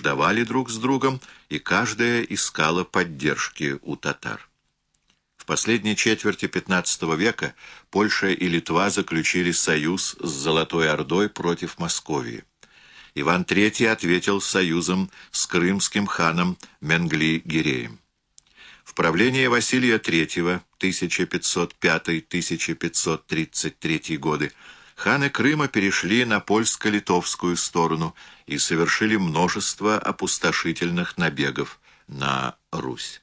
враждовали друг с другом, и каждая искала поддержки у татар. В последней четверти XV века Польша и Литва заключили союз с Золотой Ордой против Московии. Иван III ответил союзом с крымским ханом Менгли-Гиреем. В правлении Василия III 1505-1533 годы ханы Крыма перешли на польско-литовскую сторону и совершили множество опустошительных набегов на Русь.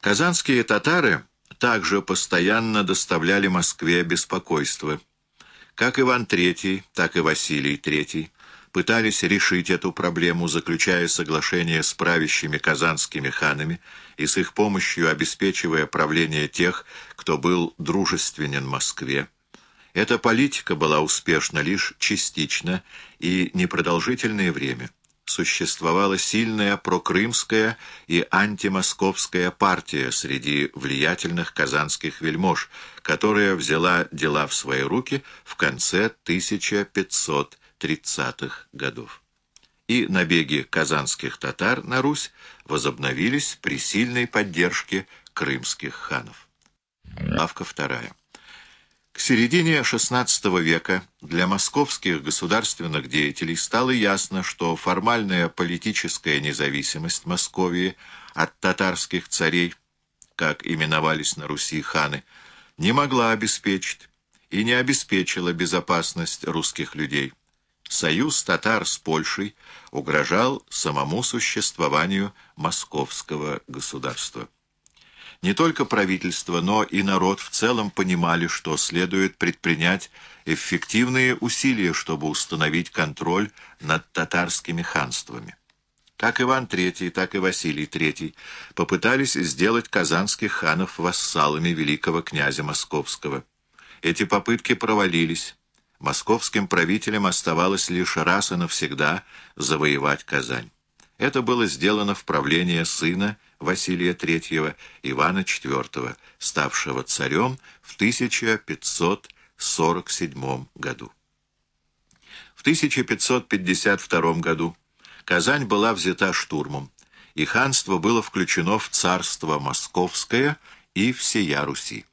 Казанские татары также постоянно доставляли Москве беспокойство. Как Иван III, так и Василий III пытались решить эту проблему, заключая соглашение с правящими казанскими ханами и с их помощью обеспечивая правление тех, кто был дружественен Москве. Эта политика была успешна лишь частично и непродолжительное время. Существовала сильная прокрымская и антимосковская партия среди влиятельных казанских вельмож, которая взяла дела в свои руки в конце 1500 30-х годов. И набеги казанских татар на Русь возобновились при сильной поддержке крымских ханов. Лавка вторая. К середине XVI века для московских государственных деятелей стало ясно, что формальная политическая независимость Московии от татарских царей, как именовались на Руси ханы, не могла обеспечить и не обеспечила безопасность русских людей. Союз татар с Польшей угрожал самому существованию московского государства. Не только правительство, но и народ в целом понимали, что следует предпринять эффективные усилия, чтобы установить контроль над татарскими ханствами. Как Иван III, так и Василий III попытались сделать казанских ханов вассалами великого князя Московского. Эти попытки провалились московским правителям оставалось лишь раз и навсегда завоевать Казань. Это было сделано в правление сына Василия III Ивана IV, ставшего царем в 1547 году. В 1552 году Казань была взята штурмом, и ханство было включено в царство Московское и всея Руси.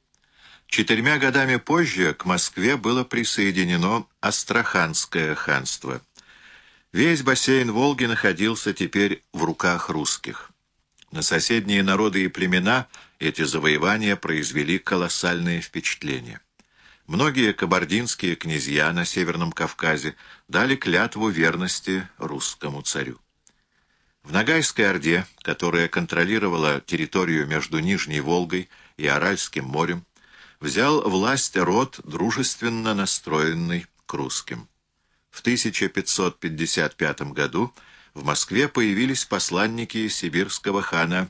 Четырьмя годами позже к Москве было присоединено Астраханское ханство. Весь бассейн Волги находился теперь в руках русских. На соседние народы и племена эти завоевания произвели колоссальное впечатление. Многие кабардинские князья на Северном Кавказе дали клятву верности русскому царю. В Ногайской Орде, которая контролировала территорию между Нижней Волгой и Аральским морем, взял власть род, дружественно настроенный к русским. В 1555 году в Москве появились посланники сибирского хана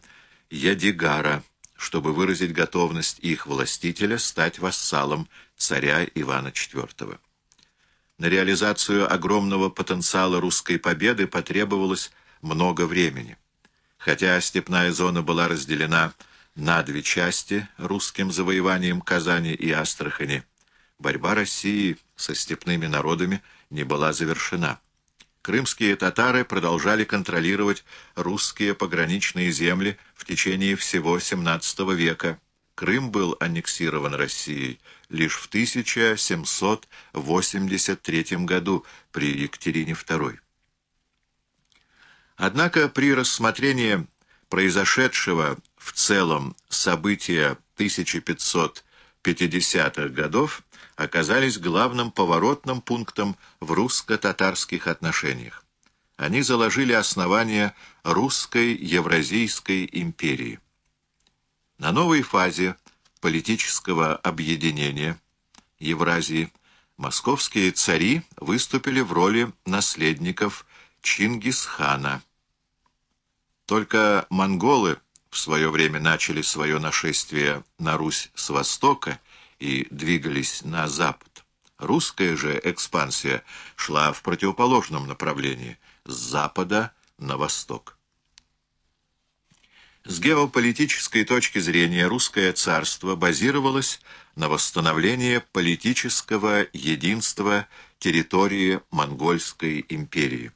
Ядигара, чтобы выразить готовность их властителя стать вассалом царя Ивана IV. На реализацию огромного потенциала русской победы потребовалось много времени. Хотя степная зона была разделена на две части русским завоеванием Казани и Астрахани, борьба России со степными народами не была завершена. Крымские татары продолжали контролировать русские пограничные земли в течение всего XVII века. Крым был аннексирован Россией лишь в 1783 году при Екатерине II. Однако при рассмотрении произошедшего в целом события 1550-х годов оказались главным поворотным пунктом в русско-татарских отношениях. Они заложили основания русской Евразийской империи. На новой фазе политического объединения Евразии московские цари выступили в роли наследников Чингисхана – только монголы в свое время начали свое нашествие на Русь с востока и двигались на запад. Русская же экспансия шла в противоположном направлении, с запада на восток. С геополитической точки зрения русское царство базировалось на восстановлении политического единства территории Монгольской империи.